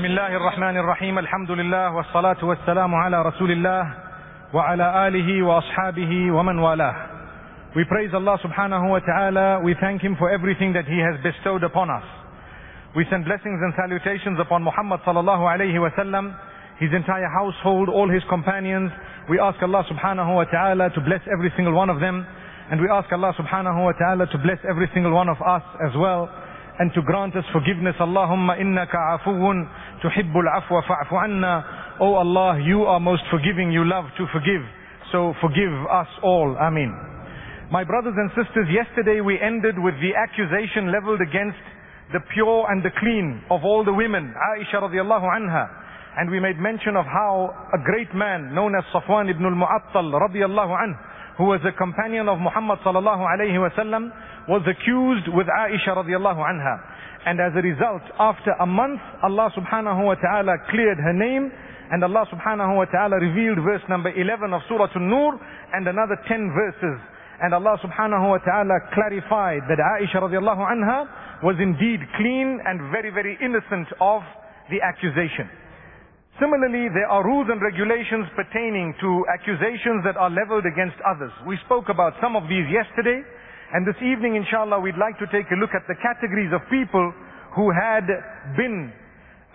بسم الله الرحمن الرحيم الحمد لله والصلاة والسلام على رسول الله وعلى آله وأصحابه ومن والاه We praise Allah subhanahu wa ta'ala. We thank Him for everything that He has bestowed upon us. We send blessings and salutations upon Muhammad sallallahu alayhi wa sallam, his entire household, all his companions. We ask Allah subhanahu wa ta'ala to bless every single one of them. And we ask Allah subhanahu wa ta'ala to bless every single one of us as well. And to grant us forgiveness. Allahumma innaka afuun tuhibbul afwa fa'fu anna. Oh Allah, you are most forgiving, you love to forgive. So forgive us all. Ameen. My brothers and sisters, yesterday we ended with the accusation leveled against the pure and the clean of all the women, Aisha radiallahu anha. And we made mention of how a great man known as Safwan ibn al-Mu'attal radiallahu anhu, who was a companion of Muhammad sallallahu alayhi wasallam, was accused with Aisha radiallahu anha. And as a result, after a month, Allah subhanahu wa ta'ala cleared her name and Allah subhanahu wa ta'ala revealed verse number 11 of Surah An-Nur and another 10 verses and Allah subhanahu wa ta'ala clarified that Aisha radiallahu anha was indeed clean and very, very innocent of the accusation. Similarly, there are rules and regulations pertaining to accusations that are leveled against others. We spoke about some of these yesterday, and this evening, inshallah, we'd like to take a look at the categories of people who had been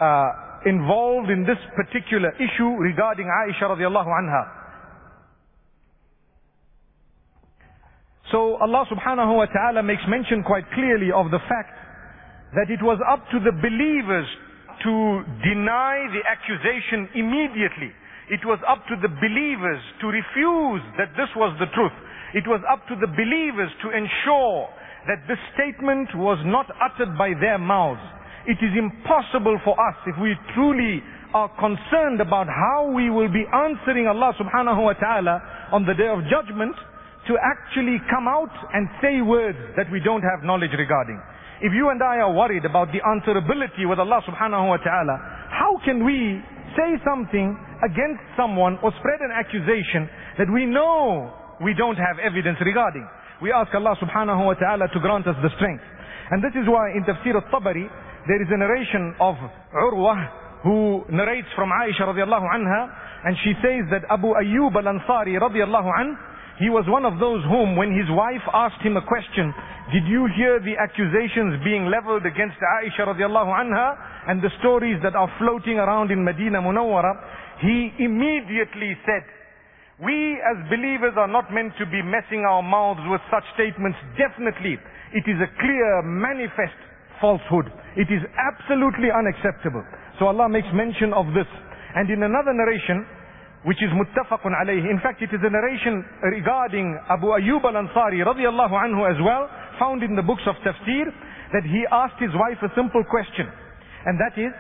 uh, involved in this particular issue regarding Aisha radiallahu anha. So Allah subhanahu wa ta'ala makes mention quite clearly of the fact that it was up to the believers to deny the accusation immediately. It was up to the believers to refuse that this was the truth. It was up to the believers to ensure that this statement was not uttered by their mouths. It is impossible for us if we truly are concerned about how we will be answering Allah subhanahu wa ta'ala on the day of judgment to actually come out and say words that we don't have knowledge regarding. If you and I are worried about the answerability with Allah subhanahu wa ta'ala, how can we say something against someone or spread an accusation that we know we don't have evidence regarding? We ask Allah subhanahu wa ta'ala to grant us the strength. And this is why in Tafsir al-Tabari, there is a narration of Urwah who narrates from Aisha radiallahu anha, and she says that Abu Ayyub al-Ansari radiallahu anhu he was one of those whom, when his wife asked him a question, did you hear the accusations being leveled against Aisha radiallahu anha and the stories that are floating around in Medina Munawwara? He immediately said, we as believers are not meant to be messing our mouths with such statements. Definitely, it is a clear, manifest falsehood. It is absolutely unacceptable. So Allah makes mention of this. And in another narration, which is muttafaqun alayhi. In fact, it is a narration regarding Abu Ayyub al-Ansari radiallahu anhu as well, found in the books of tafsir, that he asked his wife a simple question. And that is,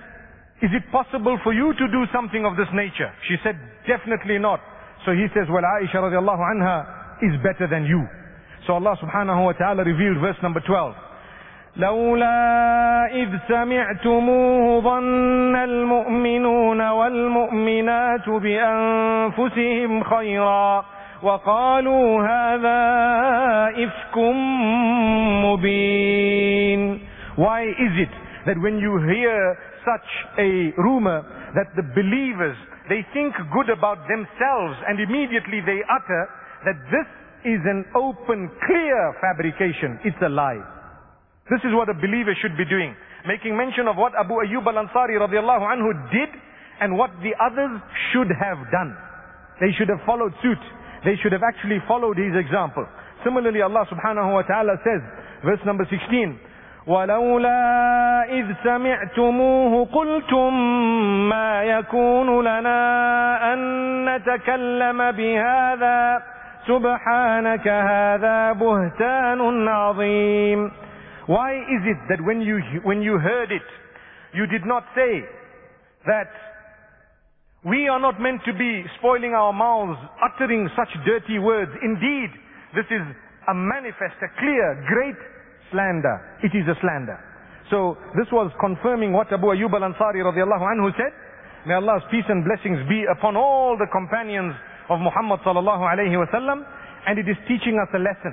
is it possible for you to do something of this nature? She said, definitely not. So he says, well, Aisha radiallahu anha is better than you. So Allah subhanahu wa ta'ala revealed verse number 12. لولا إذ سمعتموه ظن المؤمنون والمؤمنات بأنفسهم خيرا وقالوا هذا إفك مبين Why is it that when you hear such a rumor that the believers, they think good about themselves and immediately they utter that this is an open, clear fabrication. It's a lie. This is what a believer should be doing. Making mention of what Abu Ayyub al-Ansari radiallahu anhu did and what the others should have done. They should have followed suit. They should have actually followed his example. Similarly, Allah subhanahu wa ta'ala says, verse number 16, ولولا إذ سمعتموه قلتم ما يكون لنا أن نتكلم بهذا سبحانك هذا بهتان عظيم why is it that when you, when you heard it, you did not say that we are not meant to be spoiling our mouths, uttering such dirty words. Indeed, this is a manifest, a clear, great slander. It is a slander. So this was confirming what Abu Ayyub al-Ansari radiallahu anhu said. May Allah's peace and blessings be upon all the companions of Muhammad sallallahu alayhi wasallam. And it is teaching us a lesson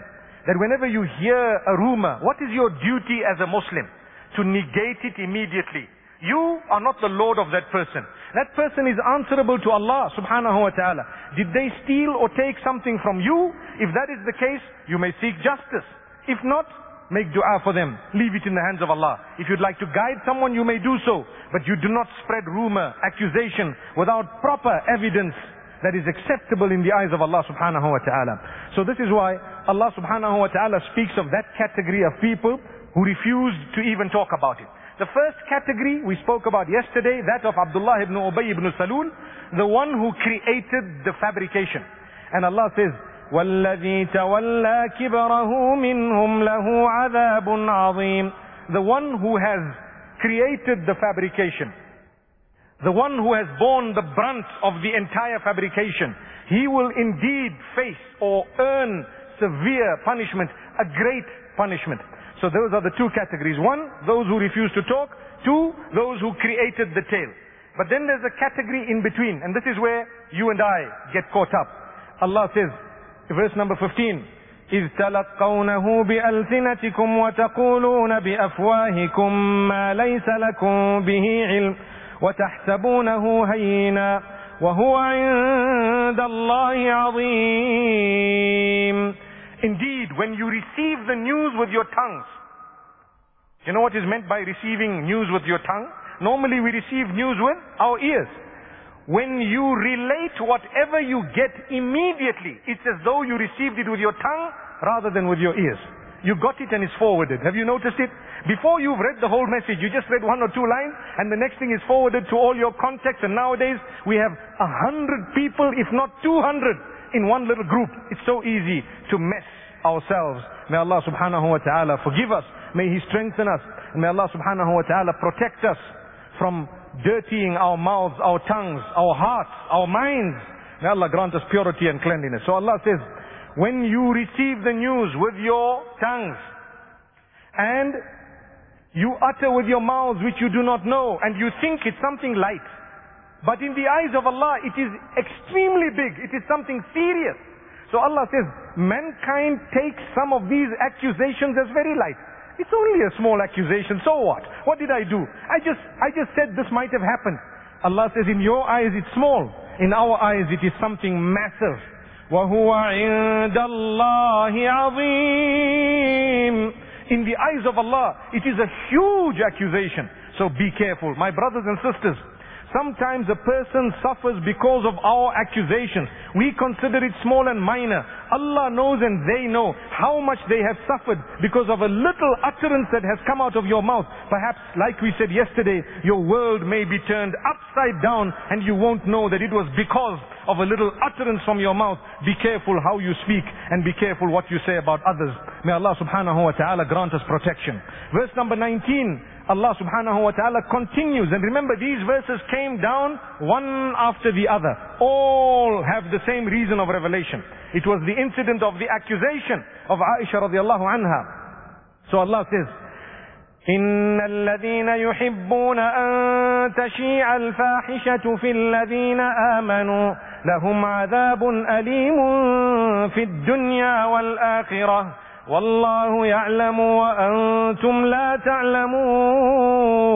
that whenever you hear a rumor, what is your duty as a Muslim? To negate it immediately. You are not the Lord of that person. That person is answerable to Allah subhanahu wa ta'ala. Did they steal or take something from you? If that is the case, you may seek justice. If not, make dua for them. Leave it in the hands of Allah. If you'd like to guide someone, you may do so. But you do not spread rumor, accusation, without proper evidence that is acceptable in the eyes of Allah subhanahu wa ta'ala. So this is why Allah subhanahu wa ta'ala speaks of that category of people who refused to even talk about it. The first category we spoke about yesterday, that of Abdullah ibn Ubay ibn Salul, the one who created the fabrication. And Allah says, والذي تولى كبره منهم له عذاب عظيم the one who has created the fabrication the one who has borne the brunt of the entire fabrication, he will indeed face or earn severe punishment, a great punishment. So those are the two categories. One, those who refuse to talk. Two, those who created the tale. But then there's a category in between, and this is where you and I get caught up. Allah says, verse number 15, إذ تلقونه بألسنتكم وتقولون بأفواهكم ما ليس لكم به علم وتحسبونه هينا وهو عند الله عظيم Indeed, when you receive the news with your tongues, you know what is meant by receiving news with your tongue? Normally we receive news with our ears. When you relate whatever you get immediately, it's as though you received it with your tongue rather than with your ears. You got it and it's forwarded. Have you noticed it? Before you've read the whole message, you just read one or two lines and the next thing is forwarded to all your contacts and nowadays we have a hundred people, if not two hundred, in one little group. It's so easy to mess ourselves. May Allah subhanahu wa ta'ala forgive us. May He strengthen us. And may Allah subhanahu wa ta'ala protect us from dirtying our mouths, our tongues, our hearts, our minds. May Allah grant us purity and cleanliness. So Allah says, when you receive the news with your tongues and you utter with your mouths which you do not know and you think it's something light. But in the eyes of Allah, it is extremely big. It is something serious. So Allah says, mankind takes some of these accusations as very light. It's only a small accusation, so what? What did I do? I just, I just said this might have happened. Allah says, in your eyes it's small. In our eyes it is something massive. وَهُوَ عِندَ اللَّهِ عَظِيمٌ In the eyes of Allah, it is a huge accusation. So be careful. My brothers and sisters, Sometimes a person suffers because of our accusations. We consider it small and minor. Allah knows and they know how much they have suffered because of a little utterance that has come out of your mouth. Perhaps, like we said yesterday, your world may be turned upside down and you won't know that it was because of a little utterance from your mouth. Be careful how you speak and be careful what you say about others. May Allah subhanahu wa ta'ala grant us protection. Verse number 19. Allah subhanahu wa ta'ala continues. And remember, these verses came down one after the other. All have the same reason of revelation. It was the incident of the accusation of Aisha radiallahu anha. So Allah says, إن الذين يحبون أن تشيع الفاحشة في الذين آمنوا لهم عذاب أليم في الدنيا والآخرة والله يعلم وأنتم لا تعلمون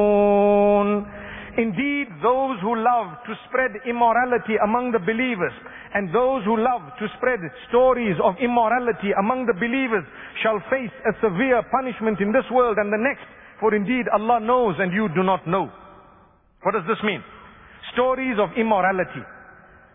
Indeed, those who love to spread immorality among the believers and those who love to spread stories of immorality among the believers shall face a severe punishment in this world and the next. For indeed Allah knows and you do not know. What does this mean? Stories of immorality.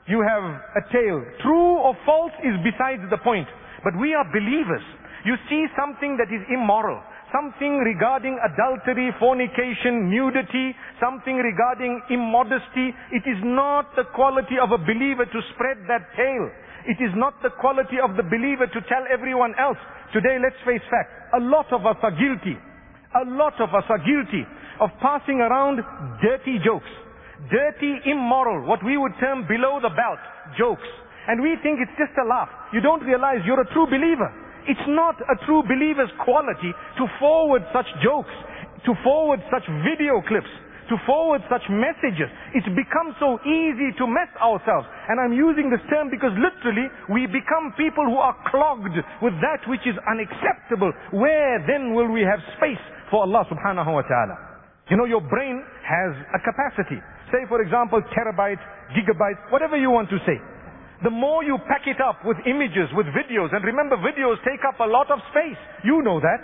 You have a tale. True or false is besides the point. But we are believers. You see something that is immoral, something regarding adultery, fornication, nudity, something regarding immodesty. It is not the quality of a believer to spread that tale. It is not the quality of the believer to tell everyone else. Today, let's face facts. A lot of us are guilty. A lot of us are guilty of passing around dirty jokes. Dirty, immoral, what we would term below the belt jokes. And we think it's just a laugh. You don't realize you're a true believer. It's not a true believer's quality to forward such jokes, to forward such video clips, to forward such messages. It's become so easy to mess ourselves. And I'm using this term because literally we become people who are clogged with that which is unacceptable. Where then will we have space for Allah subhanahu wa ta'ala? You know, your brain has a capacity. Say, for example, terabytes, gigabytes, whatever you want to say. The more you pack it up with images, with videos, and remember videos take up a lot of space. You know that.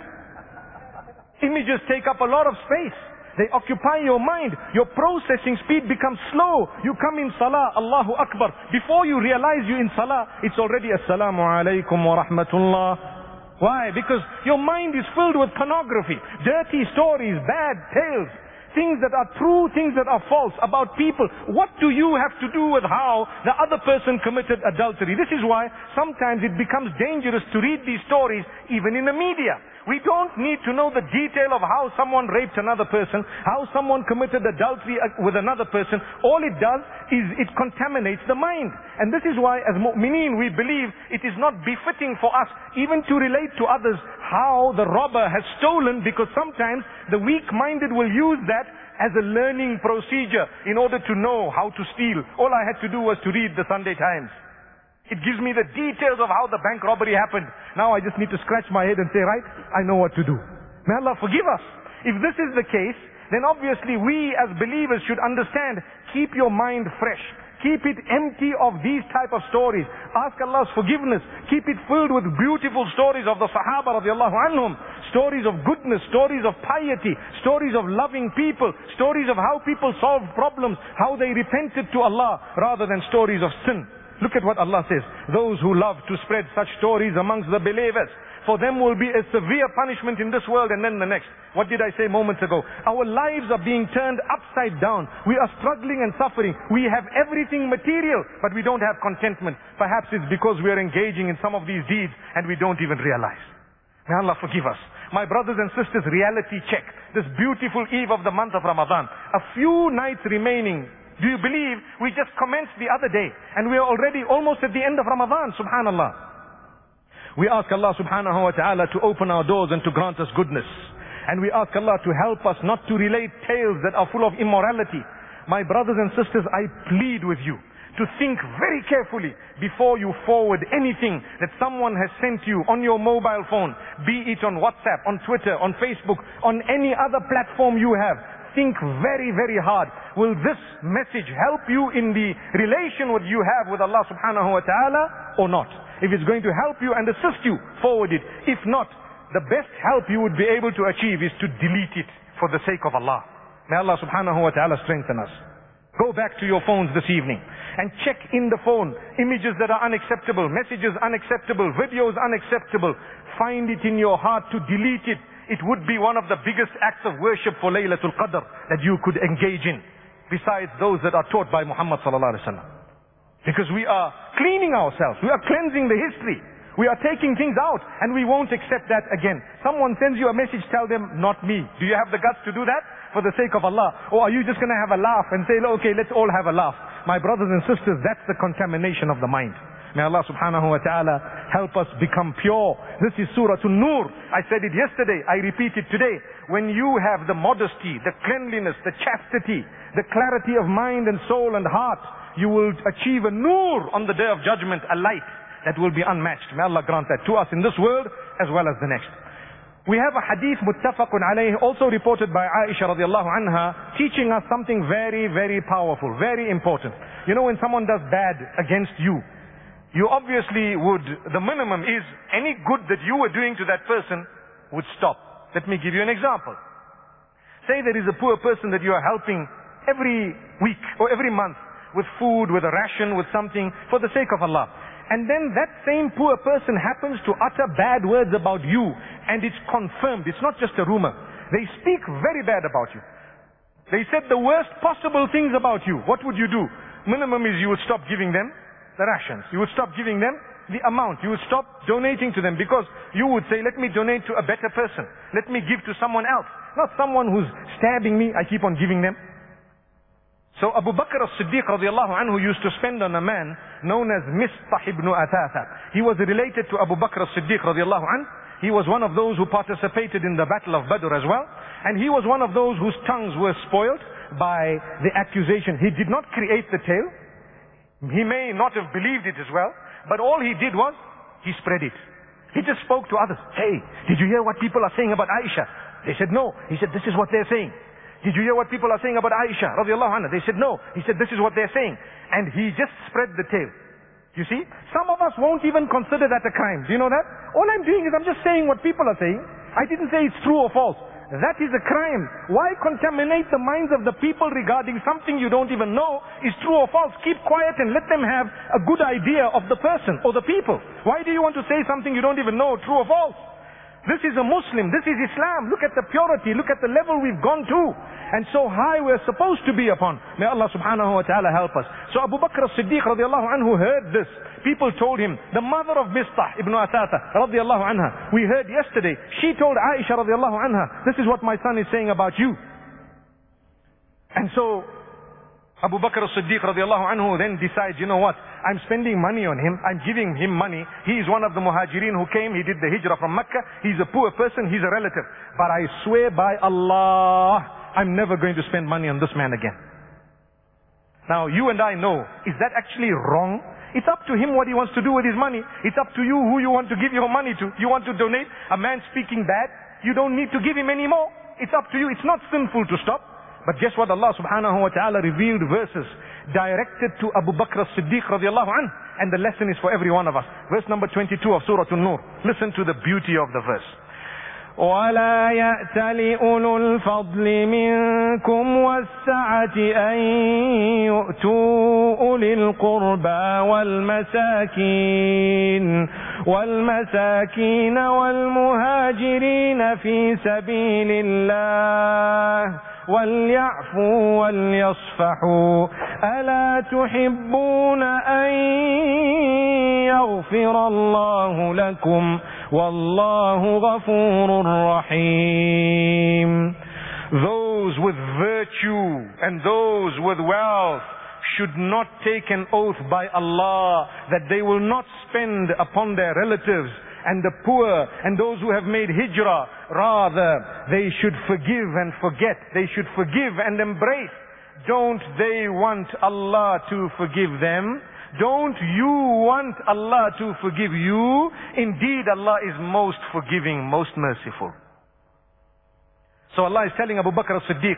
Images take up a lot of space. They occupy your mind. Your processing speed becomes slow. You come in salah, Allahu Akbar. Before you realize you're in salah, it's already assalamu alaikum wa rahmatullah. Why? Because your mind is filled with pornography, dirty stories, bad tales, things that are true, things that are false about people. What do you have to do with how the other person committed adultery? This is why sometimes it becomes dangerous to read these stories even in the media. We don't need to know the detail of how someone raped another person, how someone committed adultery uh, with another person. All it does is it contaminates the mind. And this is why as mu'mineen we believe it is not befitting for us even to relate to others how the robber has stolen because sometimes the weak-minded will use that as a learning procedure in order to know how to steal. All I had to do was to read the Sunday Times. It gives me the details of how the bank robbery happened. Now I just need to scratch my head and say, right, I know what to do. May Allah forgive us. If this is the case, then obviously we as believers should understand, keep your mind fresh. Keep it empty of these type of stories. Ask Allah's forgiveness. Keep it filled with beautiful stories of the Sahaba radiallahu anhum. Stories of goodness, stories of piety, stories of loving people, stories of how people solved problems, how they repented to Allah, rather than stories of sin. Look at what Allah says. Those who love to spread such stories amongst the believers, for them will be a severe punishment in this world and then the next. What did I say moments ago? Our lives are being turned upside down. We are struggling and suffering. We have everything material, but we don't have contentment. Perhaps it's because we are engaging in some of these deeds and we don't even realize. May Allah forgive us. My brothers and sisters, reality check. This beautiful eve of the month of Ramadan. A few nights remaining do you believe we just commenced the other day and we are already almost at the end of Ramadan, subhanallah. We ask Allah subhanahu wa ta'ala to open our doors and to grant us goodness. And we ask Allah to help us not to relate tales that are full of immorality. My brothers and sisters, I plead with you to think very carefully before you forward anything that someone has sent you on your mobile phone, be it on WhatsApp, on Twitter, on Facebook, on any other platform you have think very, very hard. Will this message help you in the relation that you have with Allah subhanahu wa ta'ala or not? If it's going to help you and assist you, forward it. If not, the best help you would be able to achieve is to delete it for the sake of Allah. May Allah subhanahu wa ta'ala strengthen us. Go back to your phones this evening and check in the phone images that are unacceptable, messages unacceptable, videos unacceptable. Find it in your heart to delete it it would be one of the biggest acts of worship for Laylatul Qadr that you could engage in, besides those that are taught by Muhammad sallallahu alaihi wasallam. Because we are cleaning ourselves, we are cleansing the history, we are taking things out, and we won't accept that again. Someone sends you a message, tell them, not me. Do you have the guts to do that? For the sake of Allah. Or are you just going to have a laugh and say, okay, let's all have a laugh. My brothers and sisters, that's the contamination of the mind. May Allah subhanahu wa ta'ala help us become pure. This is Surah An-Nur. I said it yesterday. I repeat it today. When you have the modesty, the cleanliness, the chastity, the clarity of mind and soul and heart, you will achieve a nur on the day of judgment, a light that will be unmatched. May Allah grant that to us in this world as well as the next. We have a hadith muttafaqun alayh also reported by Aisha radiallahu anha teaching us something very, very powerful, very important. You know when someone does bad against you, you obviously would, the minimum is any good that you were doing to that person would stop. Let me give you an example. Say there is a poor person that you are helping every week or every month with food, with a ration, with something for the sake of Allah. And then that same poor person happens to utter bad words about you and it's confirmed. It's not just a rumor. They speak very bad about you. They said the worst possible things about you. What would you do? Minimum is you would stop giving them the rations. You would stop giving them the amount. You would stop donating to them because you would say, let me donate to a better person. Let me give to someone else. Not someone who's stabbing me, I keep on giving them. So Abu Bakr as-Siddiq radiallahu anhu used to spend on a man known as Mistah ibn Athatha. He was related to Abu Bakr as-Siddiq radiallahu anhu. He was one of those who participated in the battle of Badr as well. And he was one of those whose tongues were spoiled by the accusation. He did not create the tale. He may not have believed it as well, but all he did was, he spread it. He just spoke to others. Hey, did you hear what people are saying about Aisha? They said no. He said, this is what they're saying. Did you hear what people are saying about Aisha anha? They said no. He said this is what they're saying. And he just spread the tale. You see? Some of us won't even consider that a crime. Do you know that? All I'm doing is I'm just saying what people are saying. I didn't say it's true or false. That is a crime. Why contaminate the minds of the people regarding something you don't even know is true or false? Keep quiet and let them have a good idea of the person or the people. Why do you want to say something you don't even know, true or false? This is a Muslim. This is Islam. Look at the purity. Look at the level we've gone to. And so high we're supposed to be upon. May Allah subhanahu wa ta'ala help us. So Abu Bakr as-Siddiq radiallahu anhu heard this. People told him, the mother of Mistah ibn Asatha radiallahu anha, we heard yesterday, she told Aisha radiallahu anha, this is what my son is saying about you. And so Abu Bakr as-Siddiq radiallahu anhu then decides, you know what, I'm spending money on him, I'm giving him money. He is one of the muhajirin who came, he did the hijrah from Mecca, he's a poor person, he's a relative. But I swear by Allah, I'm never going to spend money on this man again. Now you and I know, is that actually wrong? It's up to him what he wants to do with his money. It's up to you who you want to give your money to. You want to donate a man speaking bad, you don't need to give him any more. It's up to you. It's not sinful to stop. But guess what? Allah subhanahu wa ta'ala revealed verses directed to Abu Bakr as-Siddiq radiallahu anh. And the lesson is for every one of us. Verse number 22 of Surah An-Nur. Listen to the beauty of the verse. ولا يأت لأولو الفضل منكم والسعة أن يؤتوا أولي القربى والمساكين والمساكين والمهاجرين في سبيل الله وليعفوا وليصفحوا ألا تحبون أن يغفر الله لكم والله غفور رحيم Those with virtue and those with wealth should not take an oath by Allah that they will not spend upon their relatives and the poor and those who have made hijrah. Rather, they should forgive and forget. They should forgive and embrace. Don't they want Allah to forgive them? Don't you want Allah to forgive you? Indeed, Allah is most forgiving, most merciful. So Allah is telling Abu Bakr as-Siddiq,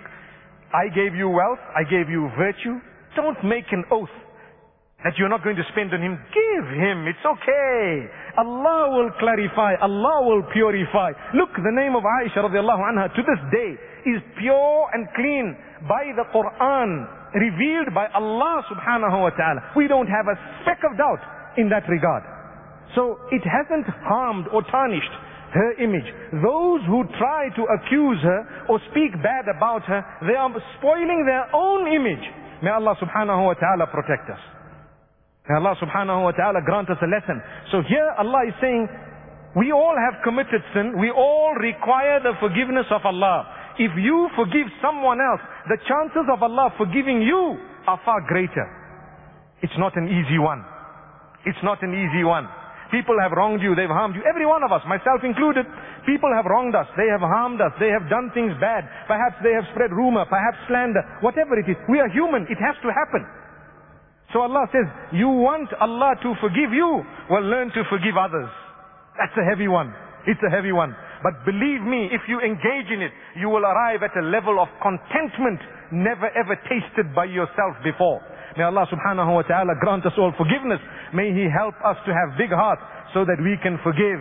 I gave you wealth, I gave you virtue. Don't make an oath that you're not going to spend on him. Give him, it's okay. Allah will clarify, Allah will purify. Look, the name of Aisha radiallahu anha to this day is pure and clean by the Quran, revealed by Allah subhanahu wa ta'ala. We don't have a speck of doubt in that regard. So it hasn't harmed or tarnished her image. Those who try to accuse her or speak bad about her, they are spoiling their own image. May Allah subhanahu wa ta'ala protect us. May Allah subhanahu wa ta'ala grant us a lesson. So here Allah is saying, we all have committed sin. We all require the forgiveness of Allah. If you forgive someone else, the chances of Allah forgiving you are far greater. It's not an easy one. It's not an easy one. People have wronged you, they've harmed you. Every one of us, myself included, people have wronged us, they have harmed us, they have done things bad. Perhaps they have spread rumor, perhaps slander, whatever it is. We are human, it has to happen. So Allah says, you want Allah to forgive you? Well, learn to forgive others. That's a heavy one. It's a heavy one. But believe me, if you engage in it, you will arrive at a level of contentment never ever tasted by yourself before. May Allah subhanahu wa ta'ala grant us all forgiveness. May He help us to have big hearts so that we can forgive.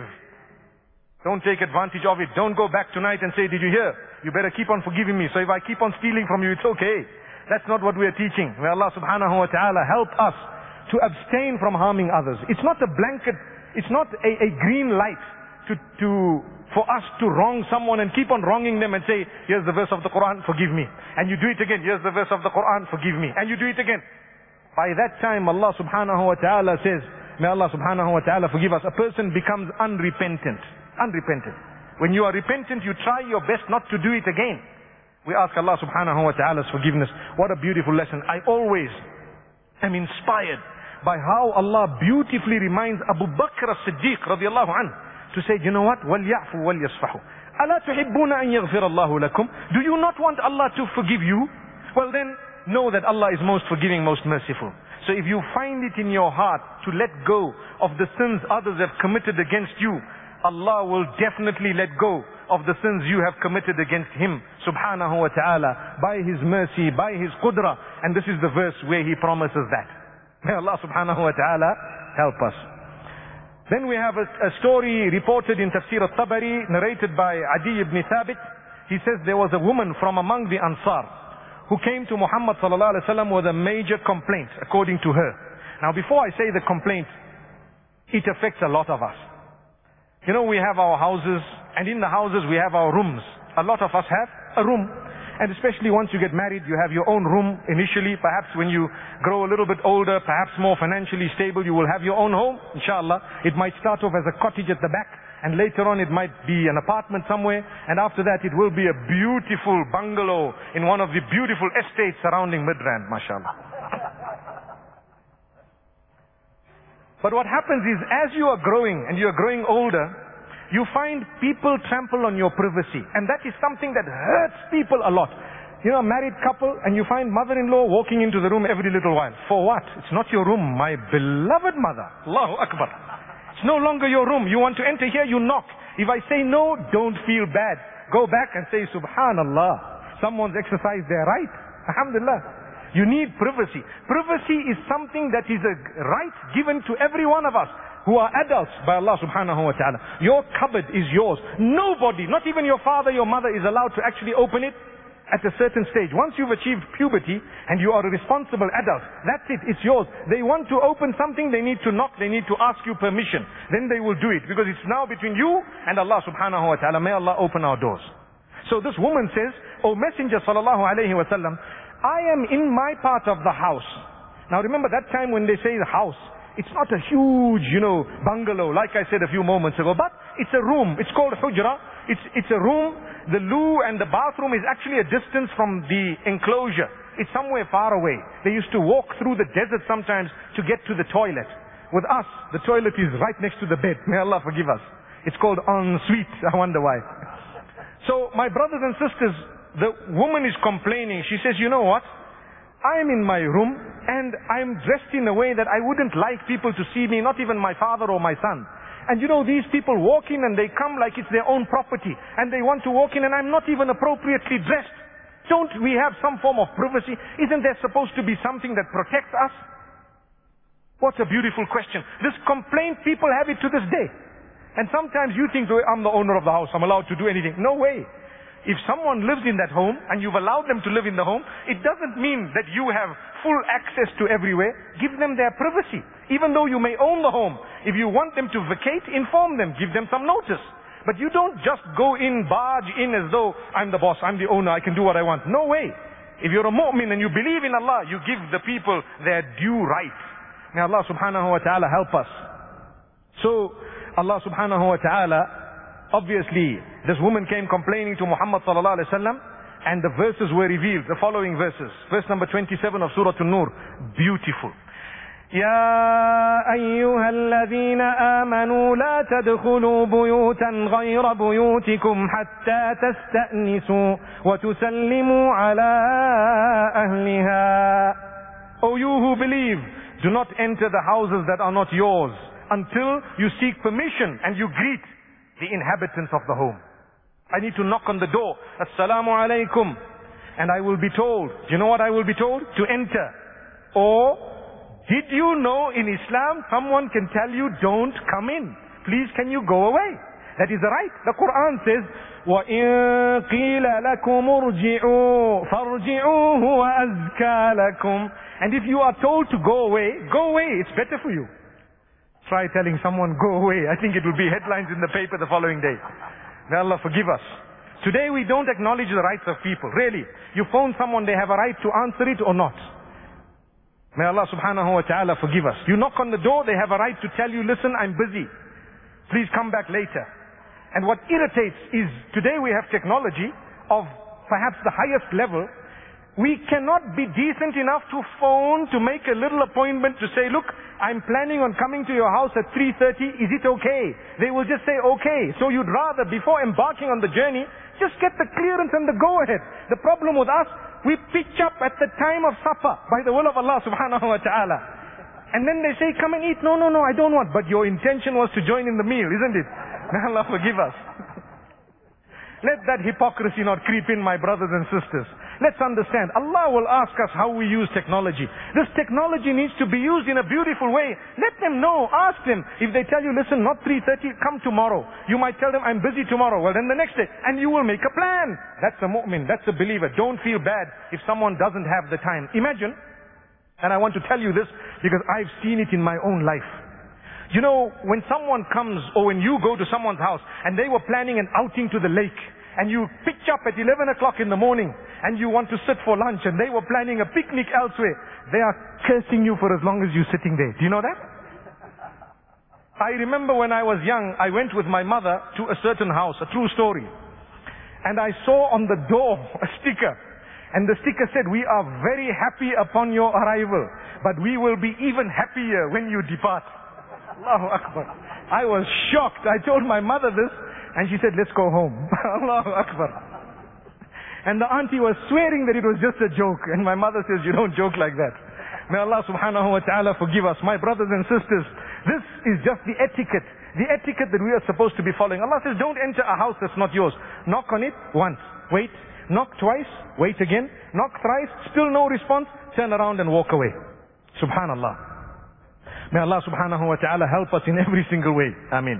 Don't take advantage of it. Don't go back tonight and say, did you hear? You better keep on forgiving me. So if I keep on stealing from you, it's okay. That's not what we are teaching. May Allah subhanahu wa ta'ala help us to abstain from harming others. It's not a blanket, it's not a, a green light to, to, for us to wrong someone and keep on wronging them and say, here's the verse of the Quran, forgive me. And you do it again, here's the verse of the Quran, forgive me. And you do it again. By that time, Allah subhanahu wa ta'ala says, may Allah subhanahu wa ta'ala forgive us. A person becomes unrepentant. Unrepentant. When you are repentant, you try your best not to do it again. We ask Allah subhanahu wa ta'ala's forgiveness. What a beautiful lesson. I always am inspired by how Allah beautifully reminds Abu Bakr as-Siddiq radiallahu anhu to say, you know what? وَلْيَعْفُوا وَلْيَصْفَحُوا أَلَا تُحِبُّونَ أَن يَغْفِرَ اللَّهُ لَكُمْ Do you not want Allah to forgive you? Well then, know that Allah is most forgiving, most merciful. So if you find it in your heart to let go of the sins others have committed against you, Allah will definitely let go of the sins you have committed against him, subhanahu wa ta'ala, by his mercy, by his qudra. And this is the verse where he promises that. May Allah subhanahu wa ta'ala help us. Then we have a, a story reported in Tafsir al-Tabari, narrated by Adi ibn Thabit. He says there was a woman from among the Ansar who came to Muhammad sallallahu alaihi wasallam with a major complaint, according to her. Now before I say the complaint, it affects a lot of us. You know, we have our houses, and in the houses we have our rooms. A lot of us have a room. And especially once you get married, you have your own room initially. Perhaps when you grow a little bit older, perhaps more financially stable, you will have your own home, inshallah. It might start off as a cottage at the back, and later on it might be an apartment somewhere, and after that it will be a beautiful bungalow in one of the beautiful estates surrounding Midrand, mashallah. But what happens is, as you are growing and you are growing older, you find people trample on your privacy. And that is something that hurts people a lot. You know, a married couple and you find mother-in-law walking into the room every little while. For what? It's not your room, my beloved mother. Allahu Akbar. It's no longer your room. You want to enter here, you knock. If I say no, don't feel bad. Go back and say, Subhanallah. Someone's exercised their right. Alhamdulillah. You need privacy. Privacy is something that is a right given to every one of us who are adults by Allah subhanahu wa ta'ala. Your cupboard is yours. Nobody, not even your father, your mother is allowed to actually open it at a certain stage. Once you've achieved puberty and you are a responsible adult, that's it, it's yours. They want to open something, they need to knock, they need to ask you permission. Then they will do it because it's now between you and Allah subhanahu wa ta'ala. May Allah open our doors. So this woman says, O Messenger sallallahu alayhi wa sallam, I am in my part of the house. Now remember that time when they say the house, it's not a huge, you know, bungalow like I said a few moments ago, but it's a room. It's called hujra. It's, it's a room the loo and the bathroom is actually a distance from the enclosure. It's somewhere far away. They used to walk through the desert sometimes to get to the toilet. With us, the toilet is right next to the bed. May Allah forgive us. It's called ensuite. I wonder why. So, my brothers and sisters, the woman is complaining. She says, you know what? I am in my room and I'm dressed in a way that I wouldn't like people to see me, not even my father or my son. And you know, these people walk in and they come like it's their own property. And they want to walk in and I'm not even appropriately dressed. Don't we have some form of privacy? Isn't there supposed to be something that protects us? What a beautiful question. This complaint, people have it to this day. And sometimes you think, I'm the owner of the house, I'm allowed to do anything. No way. If someone lives in that home and you've allowed them to live in the home, it doesn't mean that you have full access to everywhere. Give them their privacy. Even though you may own the home, if you want them to vacate, inform them, give them some notice. But you don't just go in, barge in as though I'm the boss, I'm the owner, I can do what I want. No way. If you're a mu'min and you believe in Allah, you give the people their due rights. May Allah subhanahu wa ta'ala help us. So, Allah subhanahu wa ta'ala Obviously, this woman came complaining to Muhammad sallallahu alaihi wasallam, and the verses were revealed. The following verses, verse number 27 of Surah An-Nur, beautiful. يا أيها الذين آمنوا لا تدخلوا بيوتا غير بيوتكم حتى تستأنسوا وتسلموا على أهلها O you who believe, do not enter the houses that are not yours until you seek permission and you greet the inhabitants of the home. I need to knock on the door. Assalamu alaikum. And I will be told, do you know what I will be told? To enter. Or, did you know in Islam someone can tell you don't come in? Please can you go away? That is the right. The Quran says, وَإِن قِيلَ لَكُمْ ارْجِعُوا فَارْجِعُوا هُوَ أَزْكَى لَكُمْ And if you are told to go away, go away. It's better for you. Try telling someone, go away. I think it will be headlines in the paper the following day. May Allah forgive us. Today we don't acknowledge the rights of people. Really. You phone someone, they have a right to answer it or not. May Allah subhanahu wa ta'ala forgive us. You knock on the door, they have a right to tell you, listen, I'm busy. Please come back later. And what irritates is today we have technology of perhaps the highest level we cannot be decent enough to phone to make a little appointment to say, look, I'm planning on coming to your house at 3.30. Is it okay? They will just say, okay. So you'd rather, before embarking on the journey, just get the clearance and the go-ahead. The problem with us, we pitch up at the time of supper by the will of Allah subhanahu wa ta'ala. And then they say, come and eat. No, no, no, I don't want. But your intention was to join in the meal, isn't it? May Allah forgive us. Let that hypocrisy not creep in, my brothers and sisters. Let's understand. Allah will ask us how we use technology. This technology needs to be used in a beautiful way. Let them know. Ask them. If they tell you, listen, not 3.30, come tomorrow. You might tell them, I'm busy tomorrow. Well, then the next day. And you will make a plan. That's a mu'min. That's a believer. Don't feel bad if someone doesn't have the time. Imagine, and I want to tell you this because I've seen it in my own life. You know, when someone comes or when you go to someone's house and they were planning an outing to the lake and you pitch up at 11 o'clock in the morning and you want to sit for lunch and they were planning a picnic elsewhere, they are cursing you for as long as you're sitting there. Do you know that? I remember when I was young, I went with my mother to a certain house, a true story. And I saw on the door a sticker. And the sticker said, we are very happy upon your arrival, but we will be even happier when you depart. Allahu Akbar. I was shocked. I told my mother this and she said, let's go home. Allahu Akbar. And the auntie was swearing that it was just a joke. And my mother says, you don't joke like that. May Allah subhanahu wa ta'ala forgive us. My brothers and sisters, this is just the etiquette. The etiquette that we are supposed to be following. Allah says, don't enter a house that's not yours. Knock on it once. Wait. Knock twice. Wait again. Knock thrice. Still no response. Turn around and walk away. Subhanallah. May Allah subhanahu wa ta'ala help us in every single way. Amin.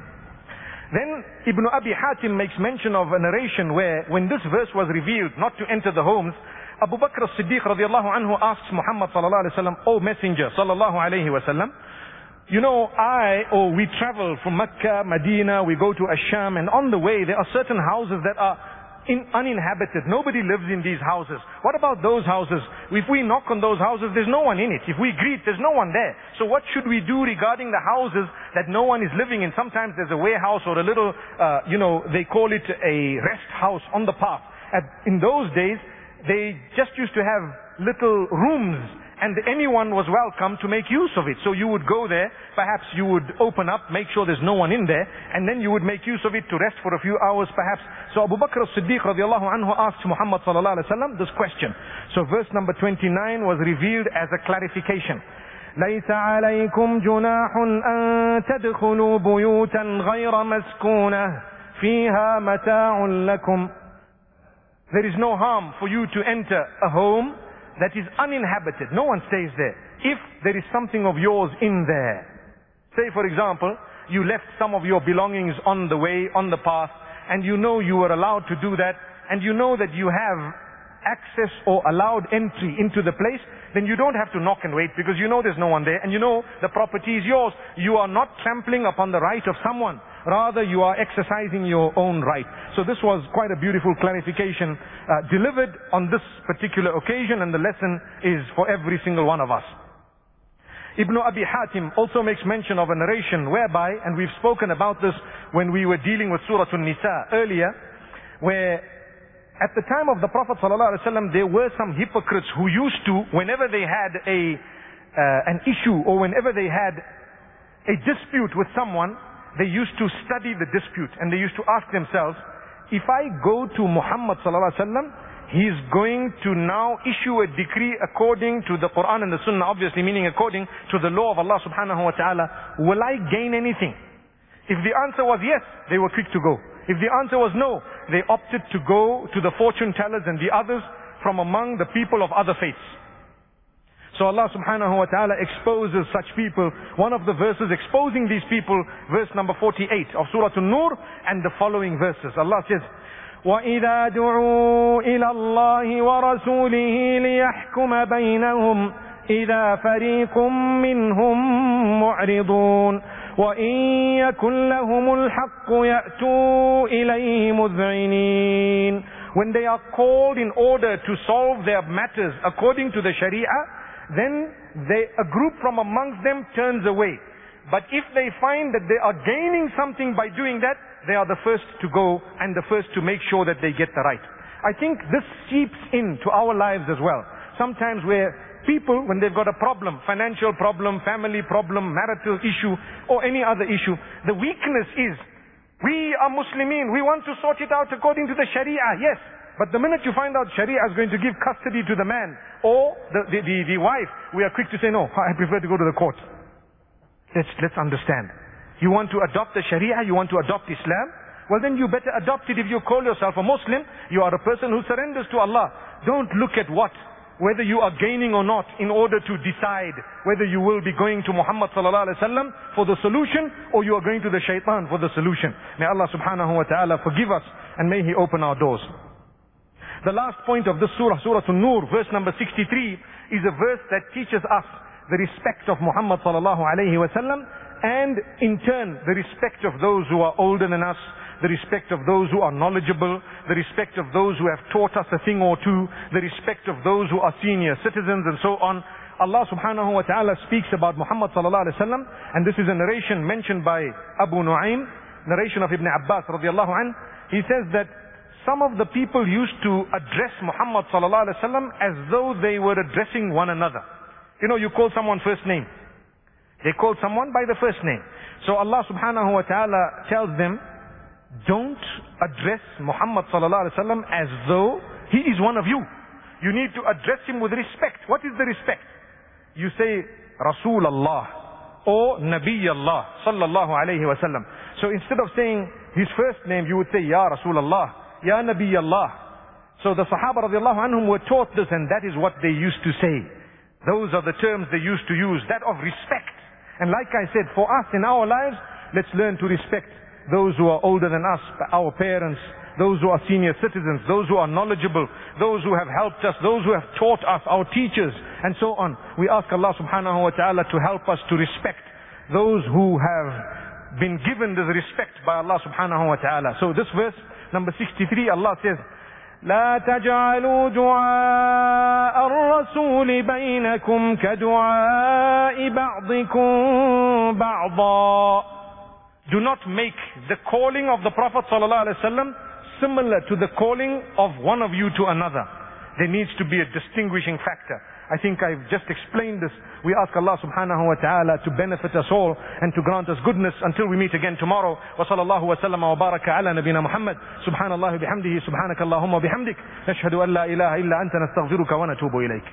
Then Ibn Abi Hatim makes mention of a narration where when this verse was revealed not to enter the homes, Abu Bakr as-Siddiq radiallahu anhu asks Muhammad sallallahu alayhi wa sallam, O messenger sallallahu alayhi wa sallam, you know, I, or we travel from Mecca, Medina, we go to Asham, and on the way there are certain houses that are in, uninhabited. Nobody lives in these houses. What about those houses? If we knock on those houses, there's no one in it. If we greet, there's no one there. So what should we do regarding the houses that no one is living in? Sometimes there's a warehouse or a little, uh, you know, they call it a rest house on the path. At, in those days, they just used to have little rooms and anyone was welcome to make use of it. So you would go there, perhaps you would open up, make sure there's no one in there, and then you would make use of it to rest for a few hours perhaps. So Abu Bakr as-Siddiq radiallahu anhu asked Muhammad sallallahu alayhi wa this question. So verse number 29 was revealed as a clarification. ليس عليكم جناح أن تدخلوا بيوتا غير مسكونة فيها متاع لكم There is no harm for you to enter a home that is uninhabited. No one stays there. If there is something of yours in there. Say for example, you left some of your belongings on the way, on the path, and you know you were allowed to do that, and you know that you have access or allowed entry into the place, then you don't have to knock and wait because you know there's no one there and you know the property is yours. You are not trampling upon the right of someone. Rather, you are exercising your own right. So this was quite a beautiful clarification uh, delivered on this particular occasion and the lesson is for every single one of us. Ibn Abi Hatim also makes mention of a narration whereby, and we've spoken about this when we were dealing with Surah An-Nisa earlier, where at the time of the Prophet ﷺ, there were some hypocrites who used to, whenever they had a, uh, an issue or whenever they had a dispute with someone, they used to study the dispute and they used to ask themselves, if I go to Muhammad sallallahu alaihi wasallam, he is going to now issue a decree according to the Quran and the Sunnah, obviously meaning according to the law of Allah subhanahu wa ta'ala. Will I gain anything? If the answer was yes, they were quick to go. If the answer was no, they opted to go to the fortune tellers and the others from among the people of other faiths. So Allah subhanahu wa ta'ala exposes such people. One of the verses exposing these people, verse number 48 of Surah An-Nur and the following verses. Allah says, وَإِذَا دُعُوا إِلَى اللَّهِ وَرَسُولِهِ لِيَحْكُمَ بَيْنَهُمْ إِذَا فَرِيقٌ مِّنْهُمْ مُعْرِضُونَ وَإِن يَكُن لَّهُمُ الْحَقُّ يَأْتُوا إِلَيْهِ مُذْعِنِينَ When they are called in order to solve their matters according to the Sharia, then they, a group from amongst them turns away. But if they find that they are gaining something by doing that, they are the first to go and the first to make sure that they get the right. I think this seeps into our lives as well. Sometimes where people, when they've got a problem, financial problem, family problem, marital issue, or any other issue, the weakness is, we are Muslimin, we want to sort it out according to the Sharia, yes. But the minute you find out Sharia is going to give custody to the man or the, the, the, the wife, we are quick to say, no, I prefer to go to the court. Let's, let's understand. You want to adopt the Sharia, you want to adopt Islam? Well then you better adopt it if you call yourself a Muslim. You are a person who surrenders to Allah. Don't look at what, whether you are gaining or not in order to decide whether you will be going to Muhammad sallallahu alaihi wasallam for the solution or you are going to the shaitan for the solution. May Allah subhanahu wa ta'ala forgive us and may He open our doors. The last point of this surah, Surah An-Nur, verse number 63, is a verse that teaches us the respect of Muhammad sallallahu alayhi wasallam and in turn the respect of those who are older than us, the respect of those who are knowledgeable, the respect of those who have taught us a thing or two, the respect of those who are senior citizens and so on. Allah subhanahu wa ta'ala speaks about Muhammad sallallahu alayhi wasallam and this is a narration mentioned by Abu Nu'aym, narration of Ibn Abbas radiallahu anh. He says that some of the people used to address Muhammad sallallahu alaihi wasallam as though they were addressing one another. You know, you call someone first name. They call someone by the first name. So Allah subhanahu wa ta'ala tells them, don't address Muhammad sallallahu alaihi wasallam as though he is one of you. You need to address him with respect. What is the respect? You say Rasul Allah or Nabi Allah sallallahu alayhi wasallam. So instead of saying his first name, you would say Ya Rasul Allah. Ya Nabi Allah. So the Sahaba radiallahu anhum were taught this and that is what they used to say. Those are the terms they used to use, that of respect. And like I said, for us in our lives, let's learn to respect those who are older than us, our parents, those who are senior citizens, those who are knowledgeable, those who have helped us, those who have taught us, our teachers, and so on. We ask Allah subhanahu wa ta'ala to help us to respect those who have been given this respect by Allah subhanahu wa ta'ala. So this verse, number 63, Allah says, لا تجعلوا دعاء الرسول بينكم كدعاء بعضكم بعضا Do not make the calling of the Prophet ﷺ similar to the calling of one of you to another. There needs to be a distinguishing factor. I think I've just explained this. We ask Allah subhanahu wa ta'ala to benefit us all and to grant us goodness until we meet again tomorrow. Nabina Muhammad. Subhanallah bihamdihi subhanaka Allahumma bihamdik. Nashhadu an la ilaha illa anta nastaghfiruka wa natubu ilayk.